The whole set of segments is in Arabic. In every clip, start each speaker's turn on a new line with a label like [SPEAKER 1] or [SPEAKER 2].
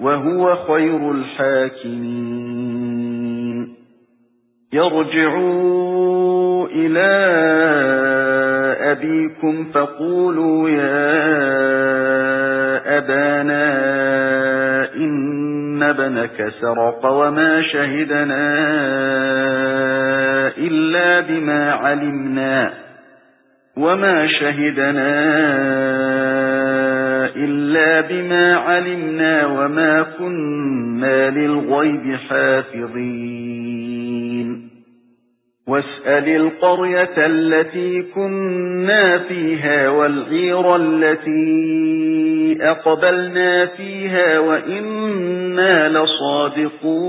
[SPEAKER 1] وهو خير الحاكمين. يرجعوا إلى أبيكم فقولوا يا أبانا إن ابنك سرق وما شهدنا إلا بما علمنا وما شهدنا إلا بما علمنا وما كنا للغيب حافظين. واسأل القرية التي كنا فيها والعير التي أقبلنا فيها وإنا لصادقون.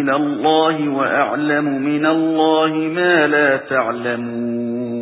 [SPEAKER 1] إلى الله وأعلم من الله ما لا تعلمون